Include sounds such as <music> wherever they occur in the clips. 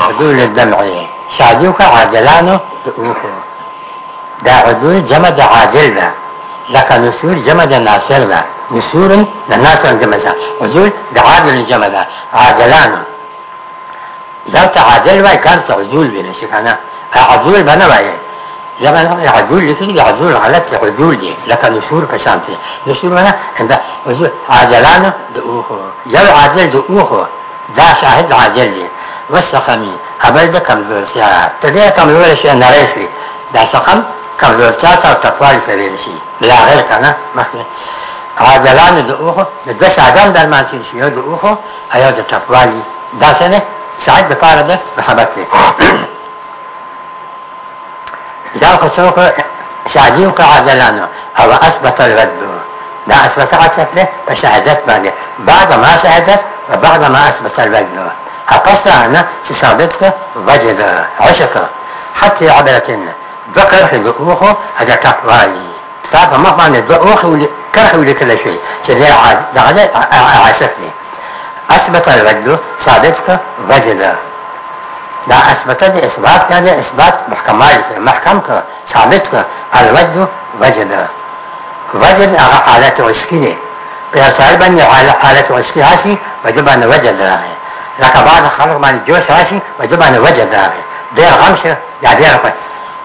عدول الدمعي شادیو که عادلانو وکړو دا عدول جمع د عادل ده لکه نسور جمع د ناصر ده نسور د ناصر جمع ده عدول د عادل جمع ده عادلانو یو ته عادل وای کار ته عدول بینه شي کنه عدول به نه وایي ځکه عدول لیکلي دي عدول غلط عدول دي لکه نسور په شان دي نسور نه دا عدول عادلانو د اوخو یو عادل د اوخو دا شاهد عادل دی وسقمي عمل د کمزورتیا ته ډېر کمزور شي نری شي دا سقم کمزورتیا ته تقوال سره شي لا غیر کنه مخکې عادلان د اوخو د دوه شاګان در مانتین شي یو د اوخو ایو د تقوالی دا سنه ساعت د پاره ده محبت دی <clears throat> دا خو څوک شاګیو کا عادلانو او اثبت الرد دا اثبت عتب له په شهادت باندې بعد ما شهادت وبعد ما اثبت الرد أبسعنا سسابتك وجد عشق حتى عبرتنا بقر في بقوخه هذا تقوالي صعب ما فعنا بقوخ كرح لكل شيء كذا عاد هذا عشقني أثبت الرجل صابتك وجد دا أثبت دي إثبات دا إثبات محكمالك محكمك صابتك الوجد وجد وجد حالات عشقية بيا صاحبني حالات عشقية هسي وجب أن وجد راهي لکه بعض خلک باندې جوش راشي په ده باندې وجد راغی ډېر غم شه یا ډېر خوښ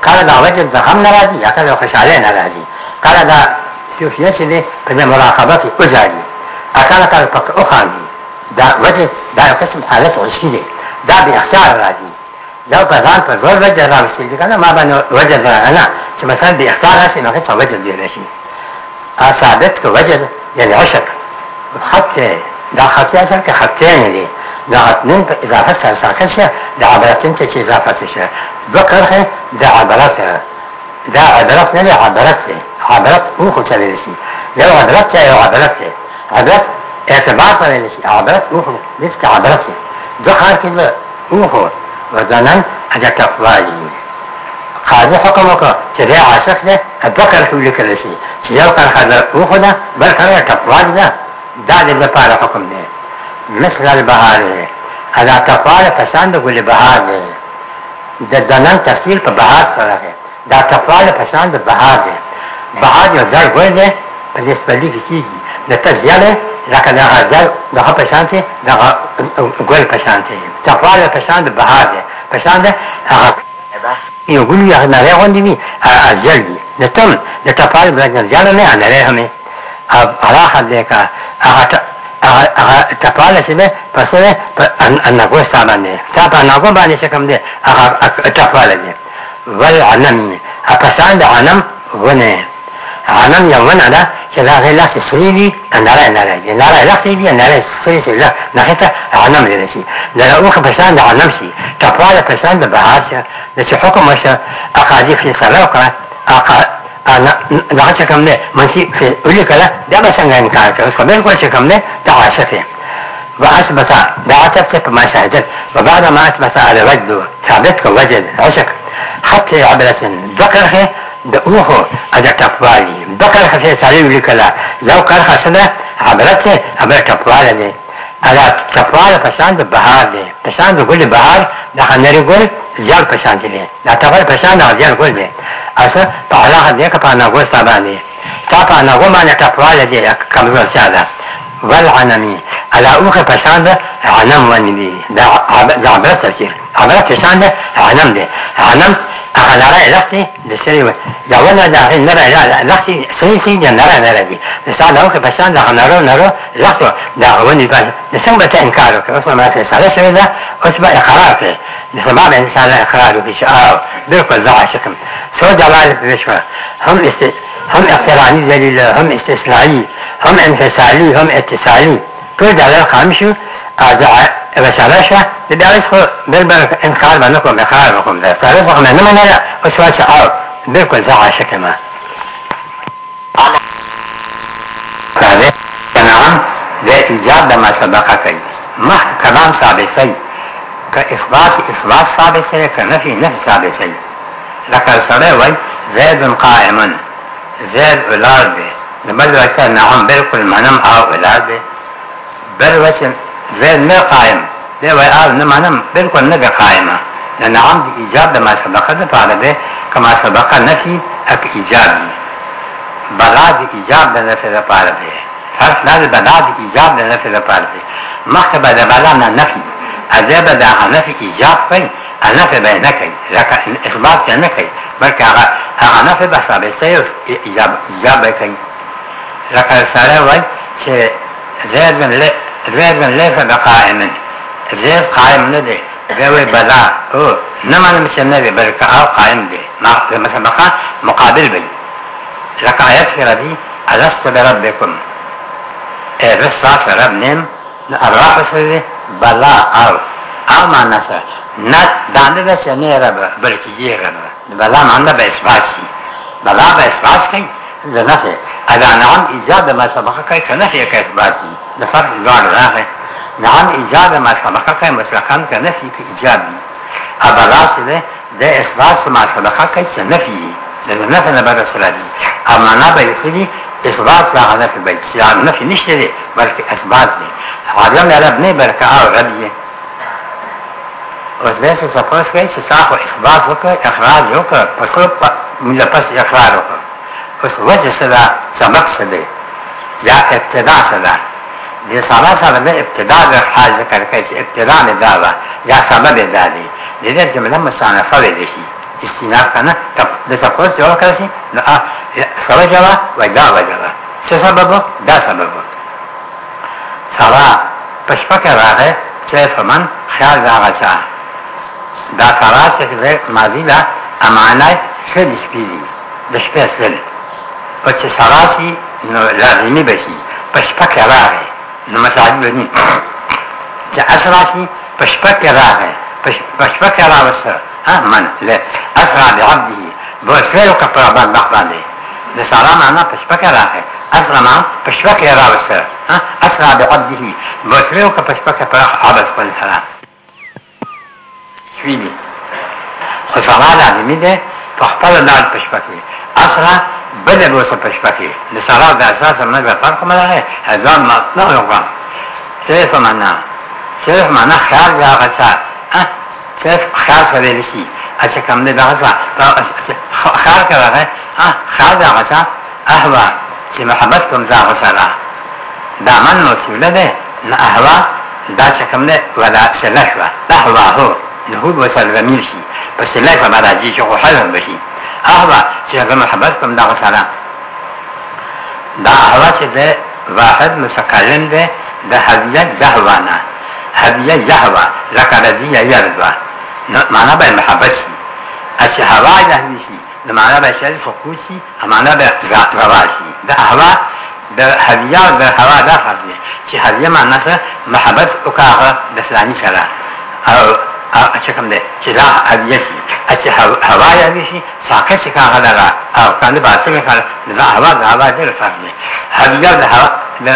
کله دا وجد د غم نه راځي یا کله خوشحالۍ نه راځي کله دا کیفیت چې دی په دې مراقبه کې وجاړي اکاله کله پکې وخاندي دا وجد دا یو قسم حالت عشقي دی دا بې اختیار راځي یو په ځان په زور وجد راوستي که نه ما باندې وجد راغی نه چې مثلا بې اختیار راشي نو هېڅ وجد دی راشي ثابت که وجد یعنې عشق خط دا خطي اصل کې خطین دي د عطنن په اضافت سره ساکن شه د عبرتن ته چې اضافت شه دوه کرښې د عبرت دا عبرت نه دی عبرت دی عبرت او خو تللی شي یو عبرت ته یو عبرت دی عبرت اعتبار تللی شي عبرت او خو دې عبرت دی دوه کرښې د او خو ودانن اجا تقوالی قاضي حکم وکړه چې دا عاشق دی دوه کرښې ولیکلی شي چې یو کرښه د او خو ده بل کرښه تقوا ده دا د لپاره حکم دی مثل البهار ادا تقوال پسند گل بهار دی د دنن تفصیل په بهار سره دی دا تقوال پسند بهار دی بهار یو زر ګل دی په نسبت کې کیږي د تزیاله لکه دا زر دغه پسانته دغه ګل پسانته تقوال پسند بهار دی پسند هغه یو ګل یو نری غوندې می ازل دی د تم د تقوال د ځان نه نه لري همه اب هغه دغه هغه هغه ټپاله شي پس نه انګو ستانه تا په انګو باندې شکم دي هغه ټپاله دي ول عنم اپسان د عنم ونه عنم یو ونه ده چې دا غي لاس سری دي اناره اناره دي اناره لاس دي اناره سری سری لا نخته عنم دي شي دا اوخ پسان د عنم شي ټپاله پسان د بهار شي د حکم شي اقاديف سره وکړه 나가 ne mansi fe uli kala daba sangan kar ka usko mer ko chakam ne tawa safi wa asbata da atafta kama shahadal wa ba'da ma asbata ala wajdu thabit ka wajd ashak hatta ablatan dhakar khe da uho ada tapwali dhakar khe sare uli kala zaw kar khasana abrat se abrat tapwala ne ala tapwala pasand bahar ne pasand gul bahar da hanari gul زیان پشان دي نه دا تبر پشان دا زیان کول دي اسا په هغه دې کپا نه وستا باندې تا په نه و باندې ټپواله دي کمزور ساده والعنمي على اوخ پشان دا عنم ونی دي دا دا عبارت تفسیر عبارت پشان دا عنم دي عنم اخلاره لختي د سری دا ونه دا نه را لختي سری سری نه را نه را دي سال اوخ پشان دا عنارو نرو لختو دا ونی باندې څنګه ته انکار وکړه اوس ما څه سره شوی دا اوس به اقرار کړه لسبب إنسان إخراجه في شعاره بالكل ضاع شكم سو جلال بمشوى هم است... هم اقتراني دليل هم استثنائي هم انفصالي هم اتصالي كل جلال خامشو أدعى بسالشة لدارس خو بالبر إنخار منكم إخار منكم ده فرزق من من لا أسوأ شعار بالكل ضاع شكمه نعم ده إيجاب لما سبق كي مخ كلام فيه که اثبات اثبات ثابت شي که نفي نفي ثابت شي لکه سړی وای زید قائما زید ولاړ دی د بل وجه نعم بالکل منم او ولاړ دی بل وجه زید نه قائم دی وای او نه منم بالکل نه قائمه د نعم د ایجاب د ما سبقه د پاره دی کما سبقه نفي اک ایجاب دی بلا د ایجاب د نفي د پاره دی هر نه بلا د ایجاب د نفي د پاره دی مخکې به د بلا نه نفي ادب دا نه کی جاب پي نه په به نه کی لکه اخلاص نه کی بلکې هغه هغه نه په حساب سي جاب جاب کوي لکه سره وای چې زیدن له زیدن له څخه قائم زید قائم نه دي غوي بلا او نه مان مې نه دي بلکې او قائم دي ما په مثلا مقابل بي لکه آیات سره دي الست ربكم ارسات إيه، رب نم الرافس هذه bala al al manası nat dande ve sene raba belki yere bala manda be isbasi bala be isbas kay da nafi ada nam ijada ma sabaka kay ka nafi ka isbasi da fark gar rahe nam ijada ma sabaka kay maslakan ka nafi ka ijabi abala sile de isbas ma sabaka kay ka nafi da nafi na bada salati amana be yusli isbas la hada fi bayt ya nafi nishte bəlkə əsbazdır. Adam yaratmayı belki avra diye. Öyleyse sapırız ki sahu isbat oku, ikrar oku, pasu mülepes ikrar oku. Us vece seda samak seda ya ابتدا seda. دې سالا سره به ابتدا د حال ذکر کوي چې ابتدا نه دا وا یا سبب دا دی د دې جمله مصانفه ویل شي استیناف کنه د تاسو جوړ کړئ نو سره جواب وای دا وجوه څه سبب دا سبب سارا پشپا کې راغې چې فمن خیال راغا چا دا سارا چې ماضی دا امانه څه د شپې دي د شپې سره په چې سارا شي نو لازمي بشي پشپا کې راغې نو مساعد بني چې اسرا شي پشپا کې راغې پشپا کې راوسته ها من له اسرا بعبده بوسلو کپرا باندې د سارا معنا پشپا کې راغې ازغما پشپک راوسته اسرع بعبده وسلو که پشپک پراخ عبد خپل سره شویلی خو سما لازمي ده په خپل لال پشپکې اسرع بل بوسه پشپکې د سرا د اسرع سره نه فرق مله ځان مطلع یو کوم څه معنا څه معنا خیال دی هغه څه څه خیال سره لسی اڅه کوم دی هغه څه خیال کوي هغه خیال دی هغه څه احوا چې محبت کوم ځاغه سره دا من وسوله ده نه احوا دا چې کوم ده ولا سلاح وا دا هوا هو نهود وسل زمین شي پس سلاح سره راځي چې خو حل بشي احوا چې هغه محبت کوم ځاغه سره دا احوا چې ده واحد مسکلن ده د حبیت زهوانا حبیت زهوا لکه رضی یرضا معنا به محبت شي اسی هوا ده شي د معنا به شل سقوط شي معنا به روا شي دا هوا د هویا د هوا دا فرق دی چې هویا معنا څه محبت وکړه د فلاني سره او چې کوم دی چې دا هویا شي چې هوا یا شي ساکه شي کاغه دا او کاندې باسه مې کار دا هوا دا هوا ډېر فرق دی هویا د هوا د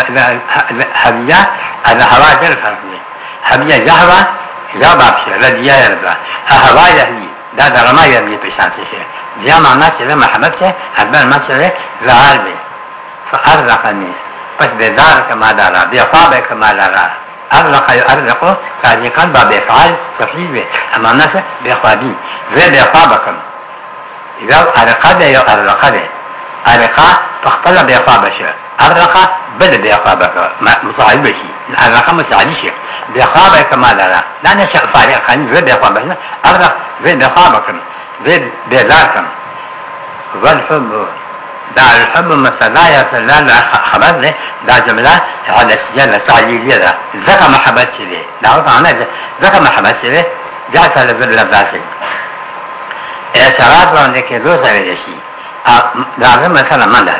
هویا د هوا ډېر فرق دی هویا زهوا زهوا بابشه رضیا رضا هوا یهوی دا درما یهوی په شان څه جمع مسجد محبت سے اول مسجد زہر بھی فارقنی پس بیدار کما دارا بے خواب کما دارا ارق یعرق تاریخا با بے فعال تفعیل بھی امانا سے بے خوابی زی بے خواب کم یو ارقا دے یو ارقا دے ارقا پخپل بے خواب شو ارقا بل بے خواب متعال بشی ارقا مسعالی شو بے خواب کما دارا لانا شا فارقا زی بے خواب ارق زی بے خواب کم زید بیزار کم والحب دا الحب مسلا یا سلا لا خبر ده دا جمله حدسیه لتعلیلیه ده زکا محبت شده دا وفعنا زکا محبت شده جاتا لذل لباسی اعتراض باندې کېدو سره راشي دا زه مثلا من ده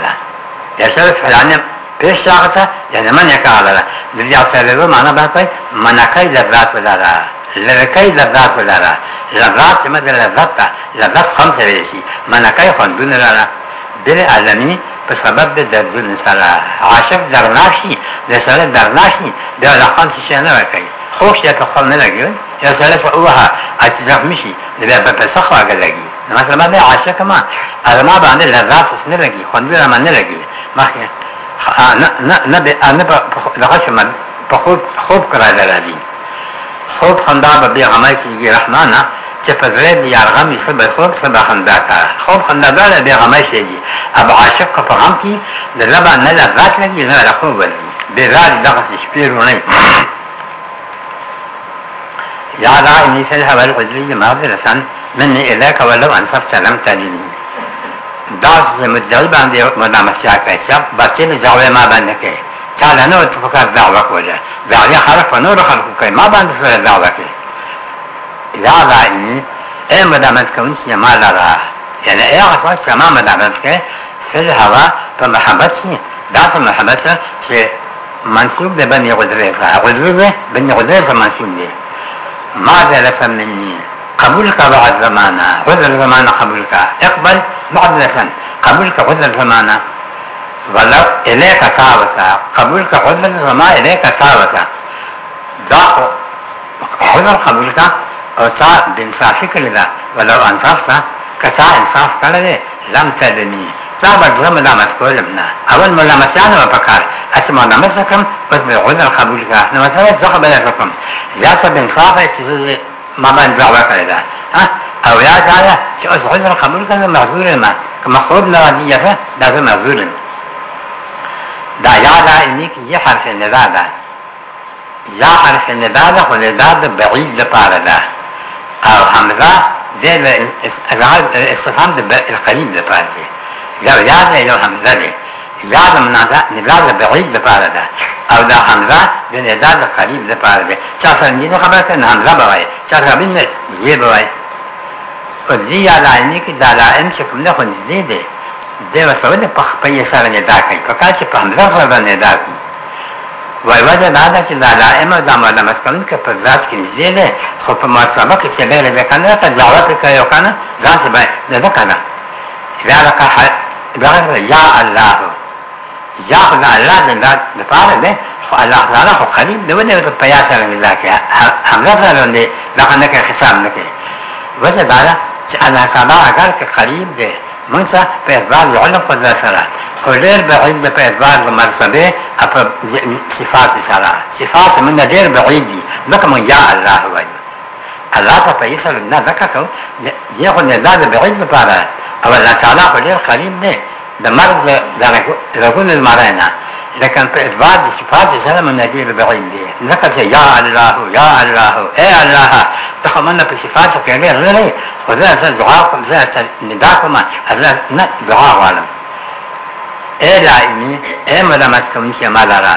یا سره فلانه پیش راغته یعنی من یې کاله ده د دې سره زه معنا به کوي منکای لذات ولاره لکای لذات ولاره لذات مده لذات لذت هم سره شي منکای خوندونه لاره دل عالمی په سبب د دردون سره عاشق درناشي د سره درناشي د لخان شي نه ورکي خوښ یا که خپل نه لګي یا سره سوها اته زخم شي د بیا په سخوا کې لګي نو مثلا ما عاشق ما ازما باندې لذت نه لګي خوندونه ما نه لګي مخکې نه نه نه نه دغه شمن په خوب خوب کرا لري خوب خندا به عمل کیږي رحمانه چې په زړه دې یارغم یې سبا سوک سبا خندا کا خوب خندا داره بیا غمه شي دي اب عاشق که په غم کې د لبا نه لذات لګي نه له خوب ولي بې زار دغسې شپې روڼۍ يا رائني سلها والعدلي معذرة مني إليك ولو أنصفت لم تلني داس مدل باندې مدامسیا کوي چې بچي نه ځاوې ما باندې کوي چاله نو اتفاق دعوه کوله دعوه خلق په نور خلق کوي ما باندې سره دعوه کوي இதாக ஆகி مدامتكم ما لرا يعني ايه غصبت ما مدامتك في الهواء بمحبتي ذات محبته شيء منسوب لبني غدريفة غدريفة بني غدريفة منسوب لي ماذا رسم مني قبولك بعد زمانا غدر زمانا قبولك اقبل بعد رسم قبولك غدر زمانا ولو إليك ثابتة قبولك غدر زمان إليك ثابتة ذاق حضر قبولك او تا د انصافی کړی دا ولو انصاف سا کسا انصاف کړی دی لم تدنی تا به زه ملامت کولم نه اول ملامتیانو به پکار هسې ملامت زه کړم اوس مې عذر قبول کړه نو مثلا زه خبره زه کړم یا څه به انصاف است چې ما باندې دعوه کړې ده او یا تعالی چې اوس عذر قبول کړم معذور یم که مخروب نه رضیته دا زه معذور یم دا یا لائمی که یه حرف ندا ده یا حرف ندا ده خو ندا ده بعید لپاره ده او حمزه د استفهام د القریب لپاره دی یو یاد دی یو حمزه دی یاد نداد بعید لپاره ده او دا حمزه د نداد قریب لپاره ده چا سره دې خبره ته حمزه بوي چا سره بنه زی بوي په دې یاد عیني کې دلائم چې کوم نه خو دې دی د وسوله په خپل سره نه دا کوي په کاچ په حمزه سره نه دا کوي وای وجه دا ده چې دا دائمه دا ملامت کوونکی په ذات کې نږدې دی خو په مصابه کې چې غیر ځکه نه ته دعوه پرې کوي او که نه ځان ته باید د ځکه نه دا لکه دغه یا الله یا خو د الله د دپاره دی خو الله تعالی خو خلیل دی ولې په یا سره ملا کې همزه سره دی دغه نه کوي حساب نه کوي وجه دا ده چې الله تعالی اگر که قریب دی موږ ته په اعتبار د علم په سره خو ډېر بعید په اعتبار د مرتبې په صفات سره صفات من ډېر بعید دي ځکه مونږ یا الله وایو الله ته په ایسه نه ځکه کو یو خو نه دا بعید لپاره او الله تعالی خو ډېر قریب دی د مرګ د رګون المرانه لكن في إثبات صفات سنة من نجيب بعين دي لقد يا الله يا الله اي الله تخمنا بصفات كبيرة غير خذها دعاءكم ذات نداكم ذات دعاء عالم اے لائمی اے ملامت کم کی مالارا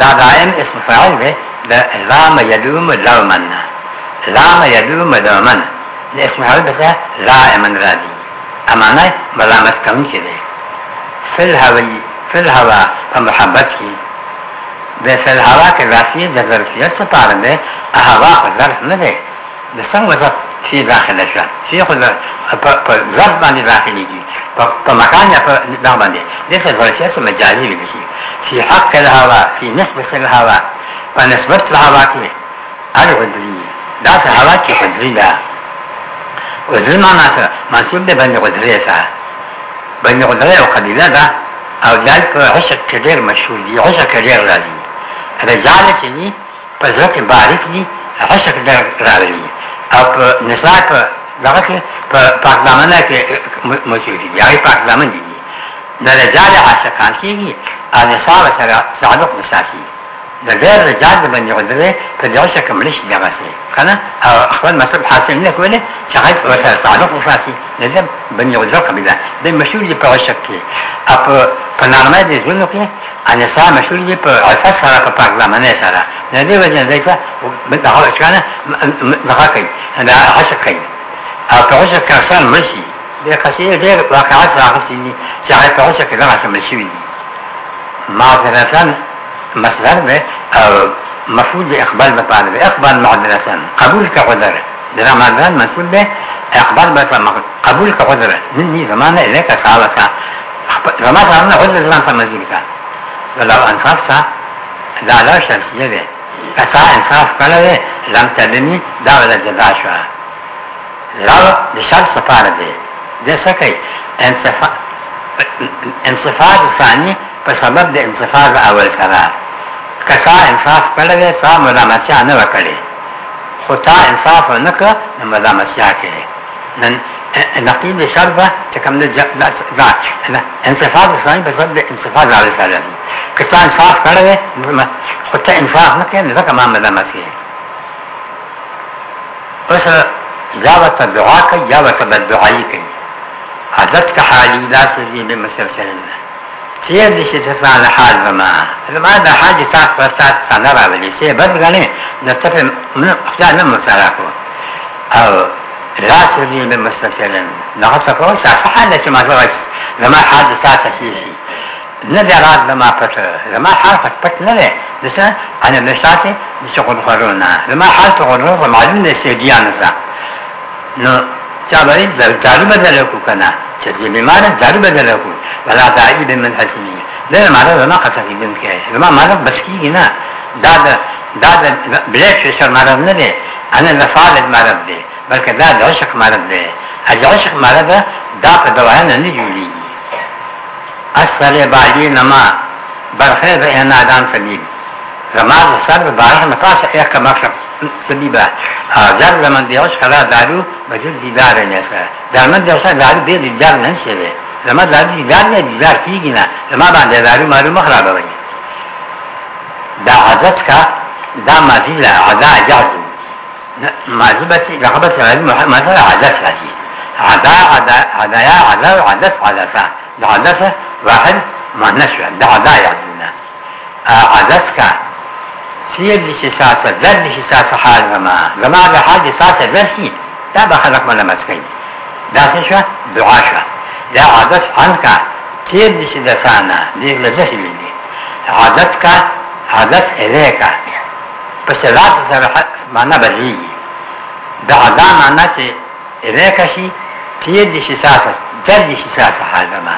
دا لائم اسم فاعل دے لام یلوم لومن لام یلوم لومن دا اسم فاعل بسا لائمن را دی امانا ملامت کم کی دے فی الحوی فی الحوا پا محبت کی دے فی الحوا کے ذاتی دا ظرفیت سے پارن دے احوا پا ظرف نہ دے دا سنگ وزا فی داخل شوا فی خود ظرف باندې داخلی کی فالمكان يقول ليس الظرفية مجالي لك في حق الهوى في نسبة الهوى ونسبة الهوى كي الغدري داس الهوى كي غدري دا غدري معنى سا منسوب ده بني غدري سا بني غدري وقبيلة دا او ذلك عشق كبير مشهور دي عشق كبير راضي رجال سني پزرت باریک دی عشق در راولی او نصاب دغه کې پاک دامنه کې مشهور دي هغه پاک دامن دي د رجال عاشقان کېږي او نصاب سره تعلق نساسي د غیر رجال د بني عذره په دغه شکل ملش دغه سي کنه او خپل مسلک حاصل نه کوله چې هغه سره تعلق نساسي لازم بني عذره قبيله د مشهور دي په شکل اپ په نارمه دي ژوند کې ان سا مشهور دي په اساس سره په پاک دامنه سره د دې وجه دغه دغه ښکانه دغه کوي دا عاشق کوي او په اوسه کې انسان مرشي د قصې ډېر واقعات راغلي دي چې هغه په اوسه کې دا شامل شوی دي معذرتان مصدر ده او مفعول به اقبال مطالب اقبال معذرتان قبول كقدر ده معذرتان مسئول به اقبال مثلا قبول كقدر مني زمان اليك سالك زمان سالنا قدر زمان سمزيك ولو انصفت لا لا شمسيه ده کسا انصاف کله لم تدنی دا ولا جدا شوه لغو د شر سفاره دی د سکی انصفاض ثانی په سبب د انصفاض اول سره کسا انصاف کړی دی سا ملامتیا نه وکړي خو تا انصاف نه کړ نو ملامتیا کوي نن نقید شر به چې کوم د ذات انصفاض ثانی په سبب د انصفاض اول سره کسا انصاف کړی دی خو ته انصاف نه کوي نو ځکه ما ملامت کوي اوس یا ورته دعا کوي یا ورته بددعایي کوي عادت که حالی لا سوزی به مسلسل تیر دې چې څه حال حال زما زما د حاج تاسو پر تاسو څنګه راولي چې بس غنې د څه نه خدای نه مسره کو او لا سوزی به مسلسل نه څه په څه حال چې ما زغس زما حاج تاسو شي شي نه دی رات زما پټ زما حال پټ نه دی دسه انا مشاتي د شغل خورونه زما حال څنګه معلوم نه سي بیا نه نو چا باندې دردارو بدل کو کنه چې دې بیمار دارو بدل کو ولا داعی بمن حسنی دا معنا نه خطا کیدم کې ما معنا بس کیږي نه دا دا دا بلیک فشار مرض نه دی انا لفعل مرض دی بلکې دا د عشق مرض دی اج عشق مرض دا په دوا نه نه جوړیږي اصل بالی نما برخه به نادان سبیل زما سر به بارغ نفاس ایا کما کړ biber. Ah, zar zaman diyaş kara daru bacı biber nese. Zaman diyaş daru bir biber nese. Zaman daru biber ne biber ki gina. Zaman bende daru maru mahrab bey. Da azat ka da mazila ada jazu. Mazı besi rakabes gazi mazala azat gazi. عدا عدا عدايا عدا عدس عدسة عدسة واحد معناش ده عدا يعني عدسك سیب نشی ساسا زر نشی ساسا حال زما زما د حال چې ساسا زر شي دا به خلق ملامت کوي دا څه شوه دعا شوه دا عادت عنکا سیب نشي دسانه دې لزه ملي عادت کا عادت الیکا پس رات سره معنا بدلیږي دا عدا معنا چې الیکا شي سیب نشي ساسا زر نشي ساسا حال زما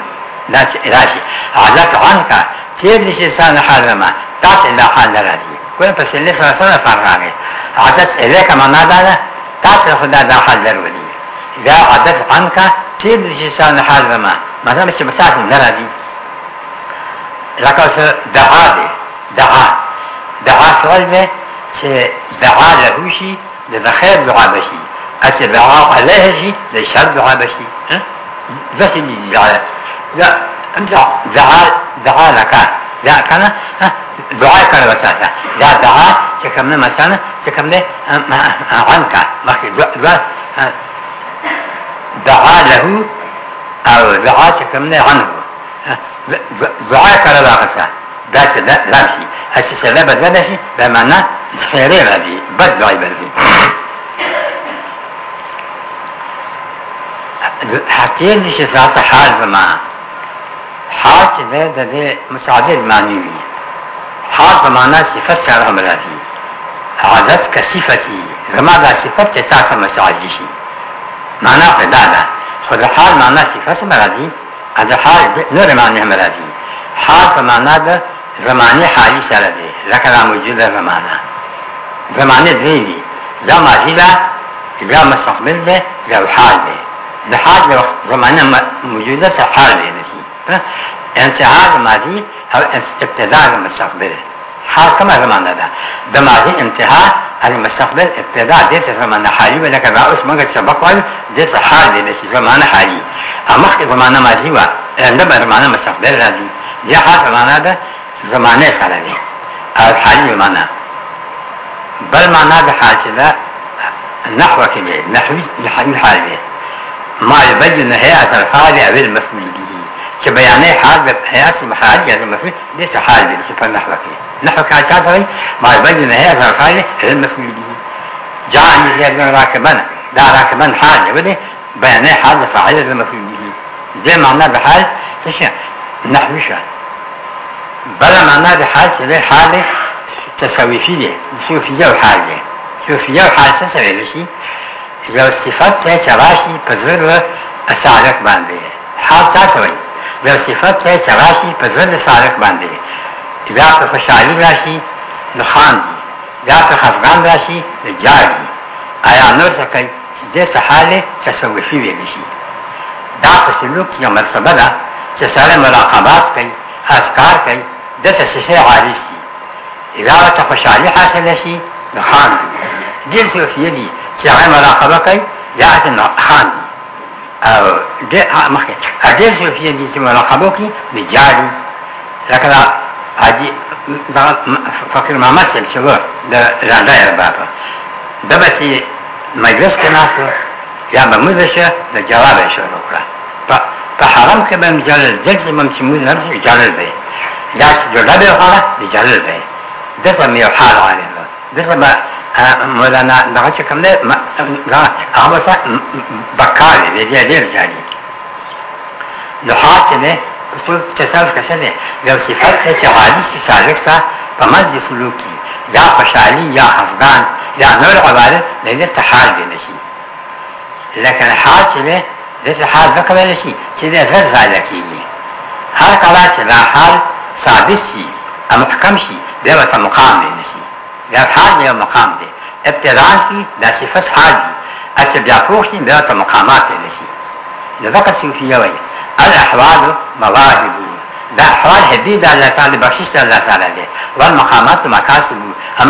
دا چې راشي عادت عنکا سیب نشي ساسا حال زما تاسو دا حال راځي خپل فیصلې سره سره فرق راغی عادت الیک معنا دا ده تاسو خدای دا حل درولي دا عادت عنکا تیر دې شان حال ما مثلا چې مثال نه راځي لکه څه دعا دې دعا دعا سوال دې چې دعا له شي د خیر دعا بشي اسی دعا علیه شي د شر دعا بشي داسې دعا دعا دعا لکه دا کنه دعا کړه وساته دا دعا چې کوم نه مثلا چې کوم نه عنکا مخکې دعا دعا له او دعا چې کوم نه عنه دعا کړه راغته دا چې دا لامشي هڅه سبب بدل شي به معنا خیره راځي بد دعای بلږي حتیل چې ذات حال زمان حال چې د دې مساعد معنی وي حال په معنا صفت سره مرادي عادت کا صفتی زما دا صفت چې تاسو مستعلی شي معنا پیدا ده خو د حال معنا صفت مرادي د حال نور معنی مرادي حال په معنا ده زمانه حالی سره دی لکه را موجوده زمانه زمانه دی دی دا ماضی ده دا مستقبل ده دا حال ده د حال زمانه موجوده ته حال دی انتها ماضی her ابتداء المستقبل حاكم زمانه ده د ماضي انتهاء المستقبل ابتداء دي زمان حالي ولك ما مګر سبق وای د حال دي زمان حالي اما خي زمان ماضي و عندما زمانه مستقبل رادي دي حال زمان ده زمان سره دي او حالي زمان بل معنى ده حال چې نحو كده نحو الحال ما يبين نهاية الفعل او المفعول به چې بیانې حال د حیات محال یا د مفعول دې ته حال دي چې په نحو کې نحو کې چا ځای ما بین نه هي فعل هل مفعول به جاءني هي راكبن دا راكبن حال دی ولې بیانې حال د فاعل د مفعول به دې معنا د حال څه شي نحو شي بل معنا د حال چې د حال تصویفي دی صوفي او حال دی صوفي او حال څه څه شي یو صفت ته چراشي په زړه اسالک باندې حال څه څه یو صفت چې سراشي په ځل سالک باندې دا په خوشحالي راشي نو خان دي دا په خفغان راشي نو جار دي آیا نور څه کوي دې څه حاله تصوفي ویل شي دا په سلوک یو مرتبه ده چې سره مراقبات کوي اذکار کوي د څه شي عالي شي اذا څه خوشحالي حاصل شي نو خان دي دې صوفي دي چې هغه مراقبه کوي یا څه خان دي او د مخکې اډیر شو په دې چې ملاقاتو کې بجاري لکه دا حاجی دا فقیر محمد سیم شو د راندا ارباب د بسې مجلس کې ناسو یا به مزشه د جواب شروع کړه په حرم کې به مجلل دلته مم چې موږ نه جلل دی یا چې جوړه به خاله جلل دی دغه مې حال عالي ده دغه مولانا دغه چې کوم دی هغه څه بکار دی دی ډیر ځاري نو حاجه نه په تصرف کې څه دی یو صفات ته چې حادث سالک سره په مزد سلوکی یا خوشحالی یا خفقان یا نور عبارت دې ته حال دی نشي لکه حاجه نه دې حال وکړل شي چې دې غیر سالک کیږي هر کله چې دا حال ثابت شي او محکم شي دغه مقام دی نشي یا حال دی مقام دی ابتدان کی دا صفت حال دی اچھا بیا پروشنی بیا تا مقامات دی لشی دا وقت صوفیه وی الاحوال مواهب دا احوال هبی دا اللہ تعالی بخشش دا اللہ تعالی دی والمقامات مکاسب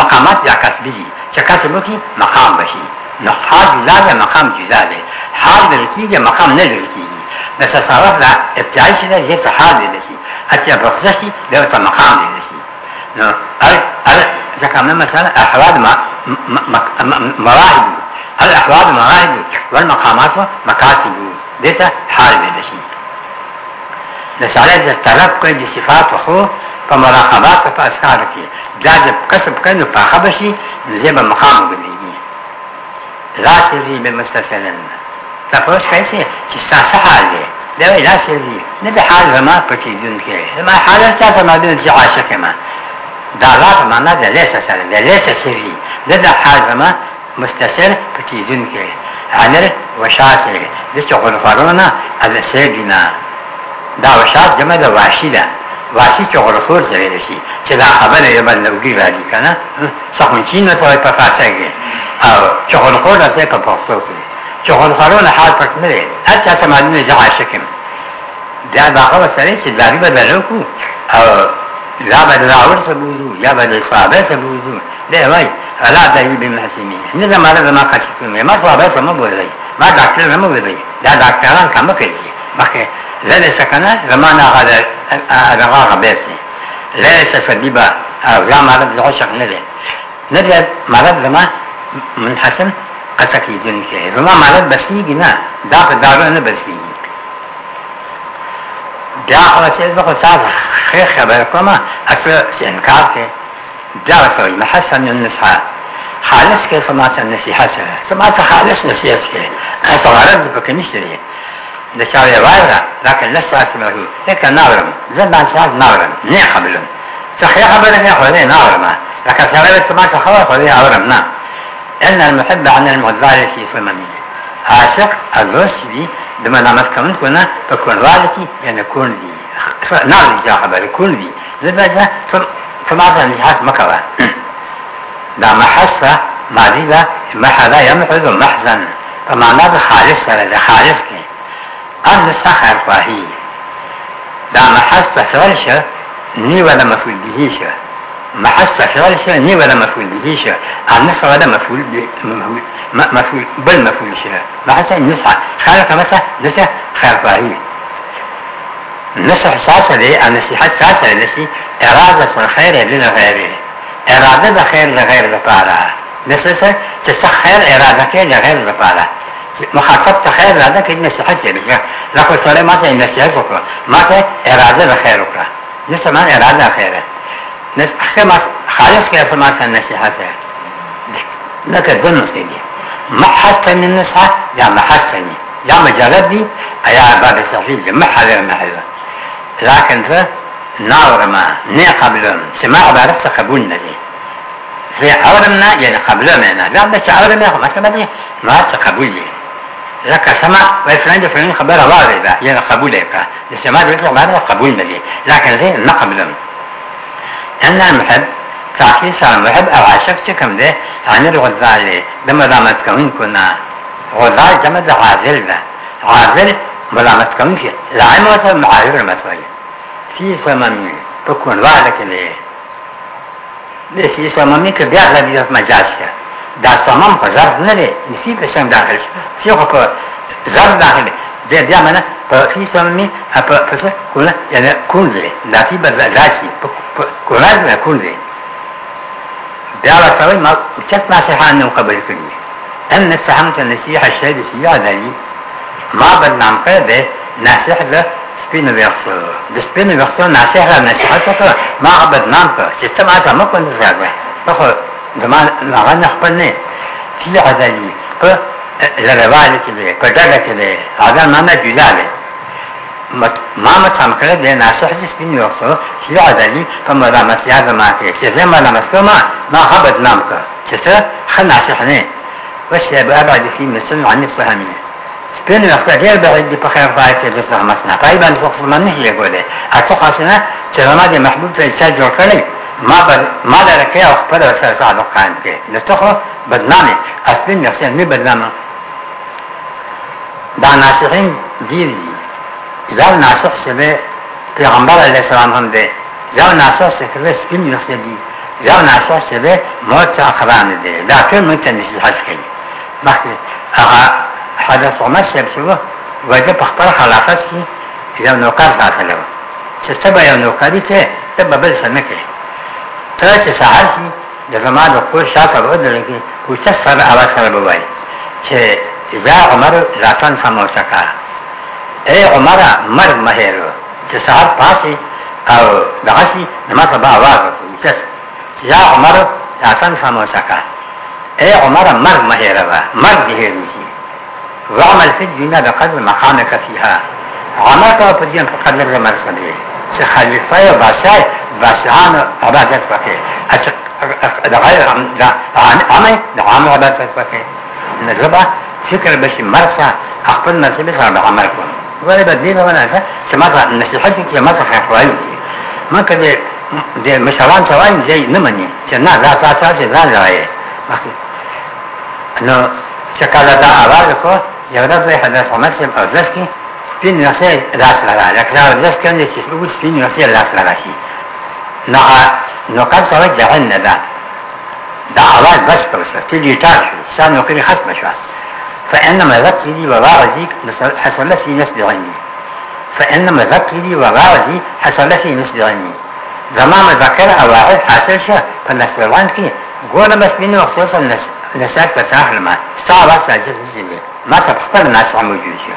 مقامات بیا کسبی دی چه کسبو کی مقام بشی نحال جزا دی مقام جزا دی حال بلکی دی مقام نلو کی دی بس اصارف دا ابتعیش دا زیت حال دی لشی اچھا بخششی بیا تا مقام دی لشی ذكرنا مثلا أحوال مواهب الأحوال مواهب والمقامات مكاسب دیسا حال بیده شي د سړی د طلب کوي د صفات خو په مراقبات په اسکار کې دا د کسب کوي نو پاخه بشي زیب مقام وګړي لا سری به مستسلن تاسو کوي چې ساسه حال دی دا وی لا سری نه د حال زما پکې دن کې زما حال چا سما دن چې عاشق ما دا لا په معنا د لیسه سره د لیسه سری د د حازمه مستسر پکیدون کې عنر وشاسه د څو غرفارونه از سیدنا دا وشاس جمع د واشی ده واشی چې غرفور زویل شي چې دا خبره یې باندې وګړي راځي کنه څنګه چې نو سره په فاسه کې او چې غرفور راځي په پښتو کې چې غرفارونه حال پټ نه دي هر چا سمادونه ځای شکم دا باغه سره چې دابي بدلو کو او یا به د راور څخه بوزو یا به د صحابه څخه بوزو دی وای الا طیب محسمی نه زما له زما خاص کوم ما صحابه څخه مو بوزي ما ډاکټر نه مو بوزي دا ډاکټران کم کوي مخکې لنه سکنه زما نه غدا هغه غبسي ليس سبيبا او يا مرض العشق ندى ندى مرض لما منحسن قسك يدوني كي زما مرض بسيجي نا دا في دارو انا بسيجي دا هغه څه زه خو تاسو ښه خبر کوم اصل چې انکار کې دا وسوي محسن النصحه خالص کې سماعت نصیحت سره سماعت خالص نصیحت کې اصل غرض پکې نشته دی د چا یې وایره لکه لست اسمه لکه ناورم زه دا چې ناورم نه قبلم صحيح خبر نه خو نه ناورم لکه سره سماعت خو خو نه اورم نه ان المحب عن المغذال في صممه عاشق الرسمي د ملامت کوونکو نه په کونډوالو کې یعنې کونډ دي ناوړه چې دا خبرې کونډ دي زه باید ته ما ته نجحات مه کوه دا محصه ماضي ده محضه یمحض محزن په معنا د خالص سره د خالص کې ان سخر فاهي دا محصه سوال شه نیوه د مسؤل به شه محسة خلال السنة نيبا ده مفعول به شيء النسخة ده مفعول مفعول بل مفعول شيء محسة نسخة خالق مسح نسخ خرفاهي نسخ ساسلي النسيحة ساسلي التي إرادة الخير للغير إرادة الخير لغير ذبارة نسخة تسخير إرادك لغير مخاطب مخاطبة خير لذلك النسيحة لك لكن سوري ما تنسيحة ما تنسيحة إرادة الخير لك نسخة ما إرادة خيره نس خمس خالص كيف سماس النصيحة فعل لك الدنو سيدي ما من النصحة لا ما حستني لا ما جربي أيا باب التغريب ما حذر ما هذا لكن ف ناظر ما ني قبل سماع بعرف تقبلنا دي في عورمنا يعني, يعني. ما أنا لا بس عورمنا ما سمعني ما تقبلني يعني. لك سمع وفلان فلان خبر الله يعني قبول يبقى السماع بيطلع بعد قبولنا دي لكن زي ما قبلهم انا محب تعقیل سره محب او عاشق چې کوم دی عن الغزال د ملامت کوونکو نه غزال جمع د عازل ده عازل ملامت کوونکی لعیم ورته معاذر متوجه فی صممی په کونواله کې دی د فی صممی کې بیا د مجاز شه دا صمم په ظرف نه دی نسی په څنګه داخل شي خو په ظرف داخل دی zai biya mana pa fi sammi a pa pasa kuna yana e kunze na fi ba zaci kuna na kunze دار الطويل ما كانت نصيحة أنه قبل كلية أن فهمت النصيحة الشهيد السياء ذلي ما بدنا مقابة نصيحة ذا سبين بيخصر بسبين بيخصر نصيحة نصيحة تقرأ ما عبد نامك ستة ما سمك ونزعبه بخل زمان نغنى خبرني في ذلي لرواله کې دی په ډله کې دی اذان معنا جدا دی ما ما سم کړه د ناصح جس بن یوسف چې عدالي په مرامت یاد ما کې چې زما نامس کما ما خبر نام کا چې څه خنا صحنه وشي به ابعد في مسلم عن الفهميه سپین وخت ډیر بعید دی په خیر پای کې د زحمت نه پای باندې خو خپل نه هیله ګولې اته خاصنه چې ما د محبوب ته اچا جوړ کړی ما بر ما درکه خپل سره صادق خان کې نو څه بدنامه اسپین وخت نه بدنامه دا ناسخین گیر دی زاو ناسخ شبه پیغمبر علیہ السلام هم دی زاو ناسخ شبه سپین نخصه دی زاو ناسخ شبه موت اقران دی دا تول موت نسیحت کئی مخی اغا حضرت عمر شب شبه وده پخبر خلافت کی زاو نوکار ساتلو چه تبا یو نوکاری ته تبا بل سنکه ترا چه سحر شی د زما د کور شاته ودرګي کوڅه سره اواز سره بوي چې اذا عمر راسن سموسکا اے عمر مر مهر چې سحر پاسي او دغسی نما سبا आवाज وکړي چې یا عمر راسن سموسکا اے عمر مر مهر وا مر دې وی وعمل في الدنيا بقدر مقامك فيها عامه ته په دې په قدر زمر سره چې خلیفہ او بادشاہ بادشاہانو عبادت وکړي چې د غیر عامه د عامه عبادت وکړي نزبه فکر به شي مرسه خپل مرسه سره عمل کوي ولې بدلی نه ونه چې ماته نصیحت کې ماته خیر وایي ما کله د مشران ته وایم چې نه مني چې نه دا تاسو ځان راځي نو چې کله دا اواز کو یو ورځ حضرت عمر صاحب اورځ کې سپین نسل لاس لگا لکن او دست کنده چیز بگو سپین نسل لاس لگا شی نقل سوی جهن ندا دا آواز بس کوسه تیلی تار شو سان نقل ختم شو فإنما ذكري وغارتي حصل في نسب عني فإنما ذكري وغارتي حصل في نسب عني زمان مذکر او واحد حاصل شه په نسب روان کې ګوره بس بینه مخصوصا نسات په ساحل ما ستا واسه جز ما ته خپل ناس موجود شه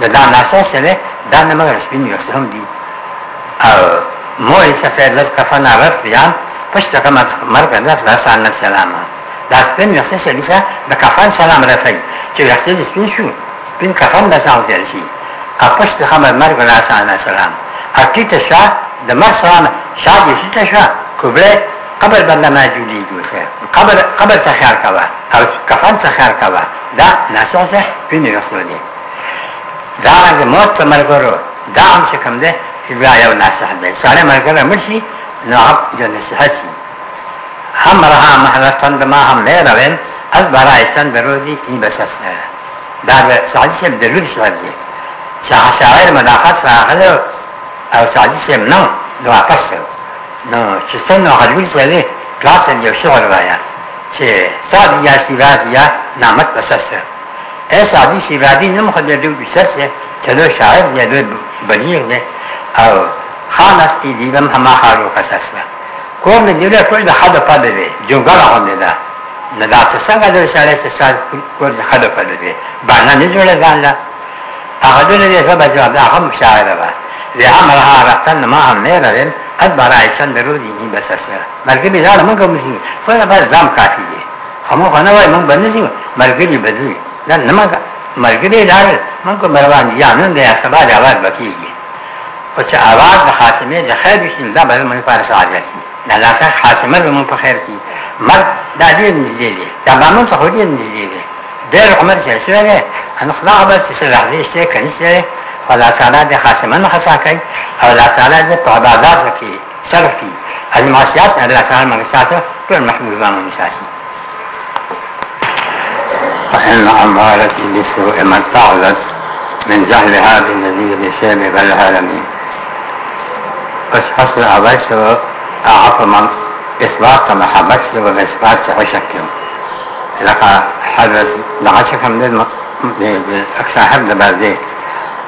dādā nāsā shirē dāna mā rāshbī niyō shirōm dī mō īsā fē lās kafā nā rās bīyān pashtra kā mār kādā lāsā nā sālāma lāsbīn yō sā shirī sā dā kafān sālām rāsāi chī yā shirī spīn shū spīn kafān lāsā hō tērī shī ā pashtra kā mār kādā lāsā nā sālām ā tītā shā dā mār sālām shā jī shītā shā kubrē قبر بنده مجولی گوشه قبر قبر سخر کوا او کفن سخر کوا دا نساسه بینی خودی دا رنګ مست مرګرو دا هم څه کم ده بیا یو نصیحت ده ساړه مرګره مرشي نو هم یو نصیحت شي هم رها محلتن بما هم نه روین از برایستن برودی این بسس در سعدی سیم دلوب شد دی شاہ شاعر مداخل ساخل او سعدی سیم نو نو اپس نو چې څنګه حلوی سره کلاس یو شعر وایا چې سعدی یا شیراز یا نامت بسس ایسا علی شیبادی نم خود دو بشست چلو شاعر دی دو بلیغ دی او خان است دیدم هما خارو قصص دی کوم نه دیوله کول د خدا په دی جونګړه غونډه ده نه دا څه څنګه د سړی څه سال کول د خدا په دی باندې نه جوړه ځان لا هغه دونه دې سبا جواب هغه مشاعر ده زه هم هغه راځن ما هم نه لرل ادبر عیشان درو دي نه بس اسره مرګ به ځاړه موږ مشي خو دا ځام کافي دي خمو خنه وای موږ باندې سي مرګ به بدلی දැන් නමක මර්ගදී ලාල් මං කො මරවන් යානන් දයා සබා දවස් බකීගේ پس آواز خاتمه د خیر بشین دا به من پر سعادت دا لاسه خاتمه زمون په خیر کی مرد دا دې نږدې دی دا به من څه دې نږدې دی ډېر عمر چې شوی دی ان خدا به چې لحظه شته کنيشته خدا تعالی د خاتمه نه خصا کوي او الله تعالی دې په بازار کې صرف کی المعاشات الله تعالی موږ ساتو ټول محبوبان موږ ساتي فإن عمارتي بسوء ما اتعظت من جهل هذا النبي بشام العالمين بس حصل عبشه أعطى من إثبات محبته وإثبات عشك لقى حضرة لعشك من أكثر حد بردي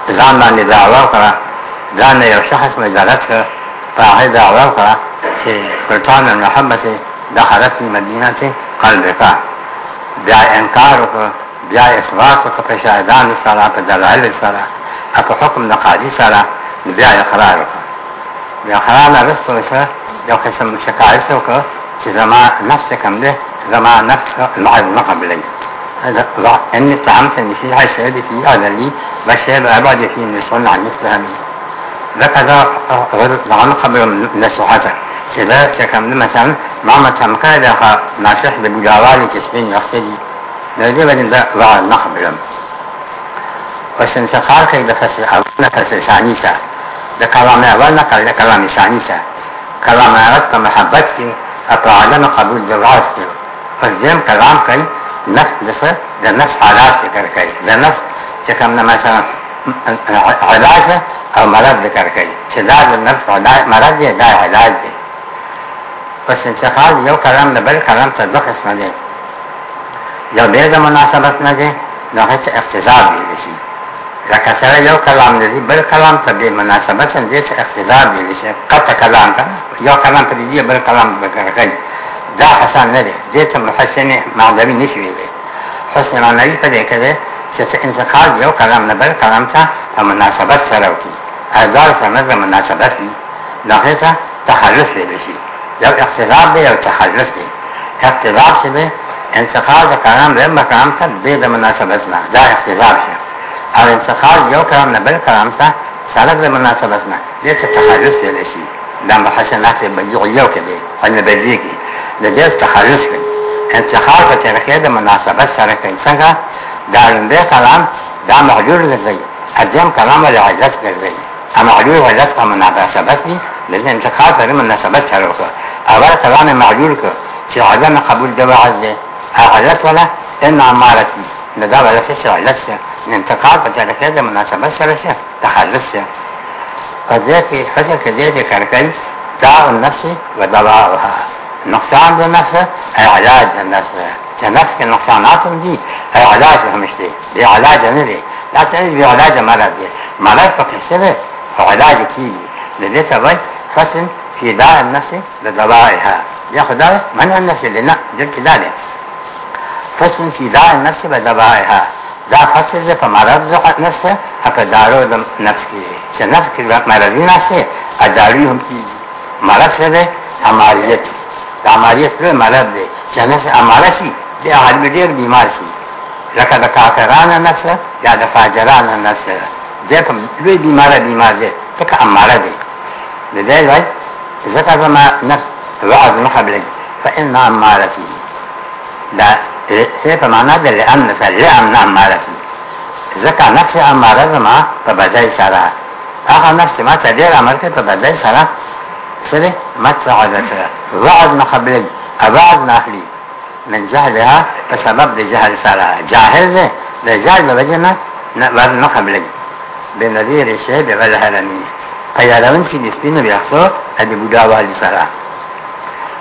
زعما لدعوة أخرى زعما يرشحت مجالتك فأعي دعوة أخرى في سلطان المحبة دخلت مدينة قلبك بیا انکار وکړه بیا اسواق وکړه په شاهدان سره په دلایل سره په حکم د قاضي سره بیا اقرار وکړه بیا اقرار نه رسو چې که سم شکایت وکړه چې زما نفس کم ده زما نفس العذر نه قبلي هذا ضع اني اتهمت ان شي حي شهادي في عدلي بشهد عبادي في ان يصلى عن مثل همي لكذا غلط قبل نصيحتك سبب شکم مثلا ما مثلا قاعده ها ناصح بالجوال تسبين يخدي نجيب ان ده وع نخبلم وش انتقال كي ده فصل اول نفس ثاني سا ده كلام اول نقل ده كلام ثاني سا كلام اول په محبت کې اپ عالم قبول جواز کې فزم كلام کوي نفس دسه د نفس حالات ذکر کوي د نفس شکم مثلا علاج او مرض ذکر کوي چې دا د نفس علاج مرض دی دا علاج دی اوس انتقال یو کلام له بل کلام ته دوه قسمه دی یو بیا د مناسبت نه دی نو هیڅ اقتضا ویل شي لکه سره یو کلام دی بل کلام ته بې مناسبت دی چې اقتضا ویل شي قطع کلام کنه یو کلام پر دی بل کلام ذکر کوي دا حسن نه دی دې ته محسن معنوي نشي ویلی حسن معنوي په دې کې دی چې انتقال یو کلام نه بل کلام ته په مناسبت سره وکړي ازار سره مناسبت وي نو هیڅ تخلص ویل شي یو اقتضاب دی یو تخلص دی اقتضاب چې دی انتقال د کلام له مقام ته به د مناسبت نه دا اقتضاب شي او انتقال یو کلام نه بل کلام ته سره د مناسبت نه دې ته تخلص ویل شي دا حسنات بجوع یو کې دی ان بدی کې د دې تخلص دی انتقال په طریقې د مناسبت سره کوي څنګه دا لنډه کلام دا محجور دی اجم کلام له عزت ګرځي اما عجوز علت کا مناسبت دی لیکن انتقال پر مناسبت سره وکړه اول کلام معجول که چې عدم قبول د وعظ دی علت ولا ان عمارتي د دا ولا څه علت شه انتقال په دغه کې د مناسبت سره شه تخلص شه په دې کې فکر کې دې دې کار کوي داغ النفس و دواعها نقصان د نفس علاج د نفس چې نفس کې نقصانات هم دي علاج هم شته دی علاج نه دی دا څه دی علاج مرض دی مرض په کې څه دی علاج کیږي د دې سبب فصل في داع النفس لضلائها ياخذ ده منع النفس لنا جلت داله فصل في داع النفس لضلائها دا فصل ده په مرض نفس په دارو د نفس کې چې نفس کې مرضی نشته ا دارو هم کې مرض ده اماریت د اماریت له مرض ده چې نفس اماره شي د حال ډیر بیمار شي لکه د کافرانه نفس یا د فاجرانه نفس ده په لوی بیمار بیمار ده تک اماره ده لذلك ذكر ما وعد من قبلك فإن عمارته ده هيك معناه ده لأمن فلأمن فيه ذكر نفسي عمارته ما فبدأي سرها آخر نفسي ما تدير عملك فبدأي سرها سده ما تفعل وعد من قبلك أبعد نخلي من جهلها بسبب جهل سرها جاهل ده ده جاهل بجنة وعظ من بنذير الشهد والهرمية ayarlamışsın ismini yaxşı Ebi Buda Vallisara.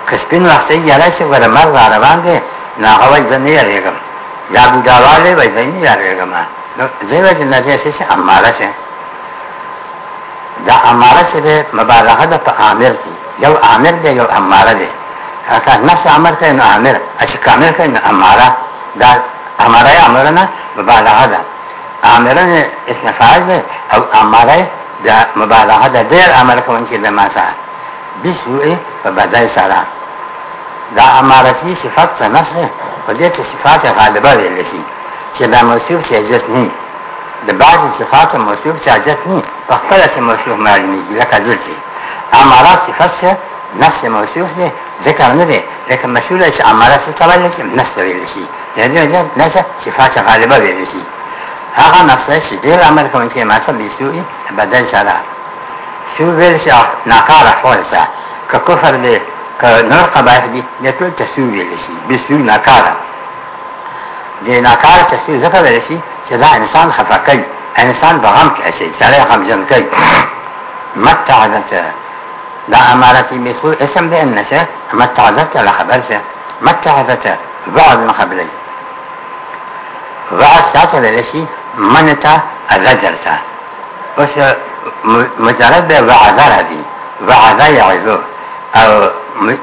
Kışpin vakti yaraşı kırmaz karavan de nakava izini yarayagım. Ya Buda Valli ve izini yarayagım. Zeyvacı naziyesi şey ammara şey. دا اماره چې ده مبارکه ده په عامر کې یو عامر ده یو اماره ده که نفس عمر کوي نو عامر چې کامل کوي نو اماره دا اماره عمرنا مبالغه ده عامرنه اسم فاعل ده او اماره دا مبالغه د ډیر عمل کوونکی د ماته بسوء په بدای سره دا امارتی صفات څه نسه په دې ته صفات غالبه ویل شي چې دا موصوف څه عزت نه د بعض صفات موصوف څه عزت نه په خپل څه موصوف معلومیږي لکه دلته امارات صفات څه نفس موصوف نه ذکر نه دی لکه مسؤله چې امارات څه تبعیل شي نفس ویل شي د دې وجه نشه صفات غالبه ویل شي هغه نفسه چې ډېر عمل کوونکی مطلب یې سوی بدل سره شو ویل چې ناکاره فرصه که کفر دی که نور قبایح دي د ټول تسوی ویل شي بسوی ناکاره د ناکاره تسوی ځکه ویل شي چې دا انسان خفه کوي انسان به غم کې شي سړی غمجن کوي متع ذاته دا امارتي بسوء اسم بأن شيء متع ذاته لخبر شيء متع ذاته بعد من قبلي بعد ساعته ویل شي منتا a zajarta مجرد mujarradda wa'azara وعذا يعذو أو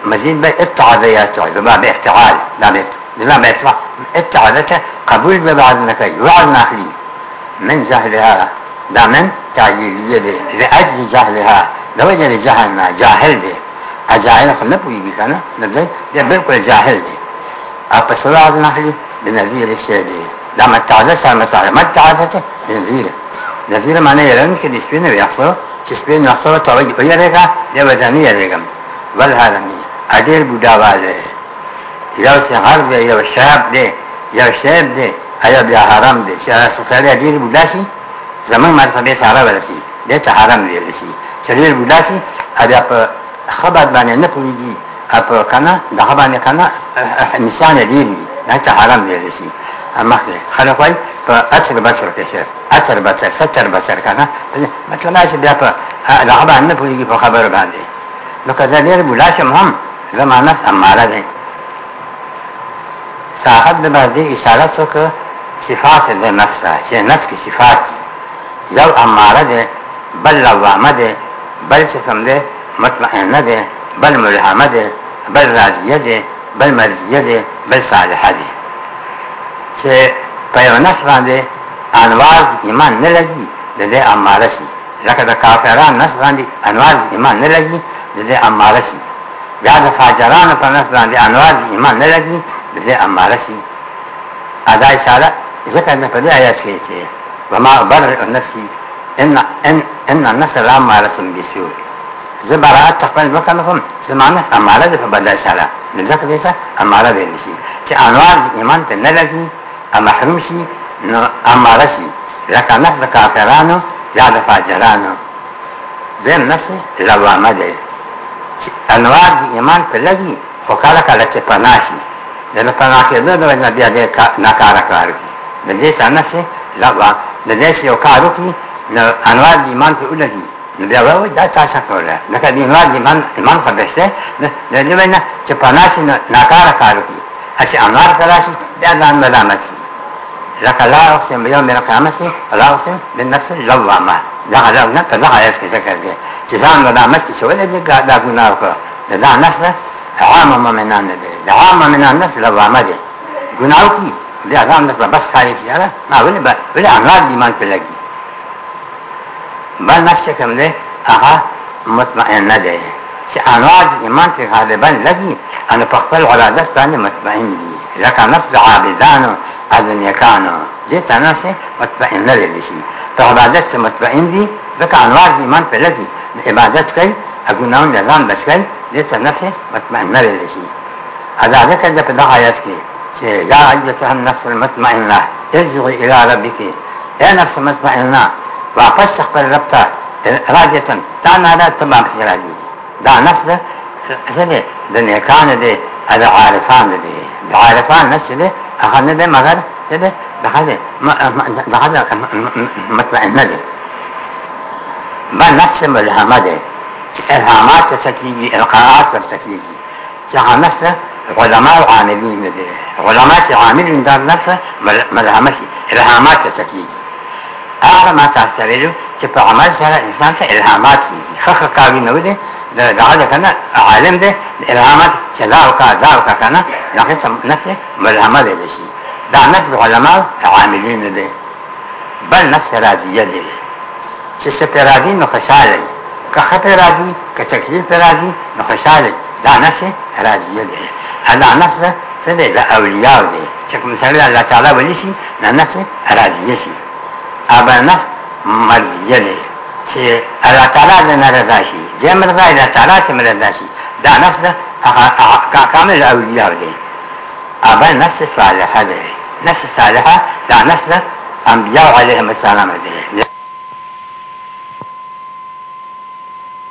مزيد اتعذ يا تعذ ما بافتعال لا بيفت... لا بافتعال اتعذته قبول بعد النكاي وعد ناخلي من جهلها دا من تعليلية لأجل جهلها دا لجهل ما جاهل دي أجاهل خلنا بولي بي كان نبدأ بلكل جاهل دي أبا سواعد ناخلي بنذير الشيء دي da matazza sarmasale matazza نذير نذير معنی یاران کې د شپې نه یاخره چې شپې نه یاخره توګه یریګا د بدني یریګم ول حالني اډیر بډاواله یو سهار دی یو شاب دی یو شاب دی آیا بیا حرام دی چې سره ډیر بډا شي زمون مرتبه سره ورسی دې ته حرام دی لشي چې ډیر بډا شي بیا په خبر باندې نه پويږي اپ کنه دغه باندې کنه نشانه دی نه ته حرام دی لشي مخکې خلک وایي په اثر بصر کې شه اثر بصر ستر بصر کنه مطلب دا چې بیا په هغه باندې پوهیږي په خبره باندې نو کله ډېر بلاشم هم زمانه اماره ده صاحب د باندې اشاره وکړه صفات د نفس چې نفس کې صفات یو اماره ده بل لوامه ده بل چې کوم ده مطمئنه ده بل ملهمه ده بل راضیه ده بل مرضیه ده بل صالحه ده چې په یو نس باندې انوار ایمان نه لګي د دې اماره شي لکه د کافرانو نس باندې انوار ایمان نه لګي د دې اماره شي بیا د فاجرانو په نس باندې انوار ایمان نه لګي د دې اماره شي ادا اشاره ذکر نه په دې آیات کې چې وما برئ نفسي ان ان ان النفس الاماره بالسوء زبرات تقبل وکلفم زمانه اماره ده په بدل سره ځکه دې ته اماره دې شي چې انوار ایمان ته نه لګي ا محروم شي نو اماره شي لکه نفس د کافرانو یا د فاجرانو دیم نفس لوامه دی چې انوار د ایمان په لګي خو کله کله چې پناه شي د پناه کېدو د وجه بیا دې ناکاره کار کوي د دې ته نفس لوا د دې چې یو کار وکړي نو انوار د ایمان په لګي نو بیا وایي دا تاسو کوله لکه د انوار د ایمان ایمان خو بهشته د دې وینا چې پناه شي ناکاره کار کوي چې انوار تراشي دا ځان ملامت شي لك لا أقسم بيوم القيامة لا أقسم بالنفس اللوامة دغه دا نه دغه آیت کې ذکر دی چې ځان به نامس کې شوی دی دا ګناه وکړه دا نفس عام مؤمنان دي دا عام مؤمنان نفس لوامه دي ګناه کوي دا ځان نه بس خالي شي نه ولې ولې امراض ایمان په لګي بل نفس کوم دی هغه مطمئن نه دی چې امراض ایمان په غالبا لګي انا په خپل ولادت باندې مطمئن دي لکه نفس عابدانو الدنیا کانو دې تناسې مطمئن نه دي شي په عبادت کې مطمئن دي ځکه انوار د ایمان په لګي عبادت کوي اګوناو نه ځان بچ کوي دې تناسې مطمئن نه دي شي ادا ذکر د په دغه آیات کې چې یا ایتها النفس المطمئنه ارجعي الى ربك يا نفس مطمئنه واپس خپل رب ته راجتن تا نه دا تمام خراجي دا نفس څه دې د نیکان دې د عارفان دې د عارفان نفس دې هغه نه دی مگر څه دی دغه دی دغه د مطمئنه دی ما نفس ملهمه دی چې الهامات ورته کېږي القاعات ورته کېږي چې هغه نفس علما او عاملین دي علما چې عاملین دا نفس ملهمه شي الهامات ورته کېږي هغه ما تاسو ته ویلو چې په عمل سره انسان ته الهامات کېږي ښه ښه کارونه ولې دا دا دا کنه عالم دی الهامات چې دا القا دا القا کنه دا هیڅ نفس ملهمه دی شي دا نفس علماء عاملین دي بل نفس راضیه دي چې ستر راضی نو خوشاله که خطر راضی که تکلیف راضی نو خوشاله دا نفس راضیه دي دا نفس څه دی دا اولیاء دي چې کوم سره الله تعالی ولې شي دا نفس راضیه شي ابا نفس مرضیه دي چې الله تعالی دې نه رضا شي دې مرضا الله تعالی ته مرضا شي دا نفس ده کامل اولیاء دي ابا نفس صالحه ده نفس صالحه دا نفس ده انبیاء علیهم السلام دي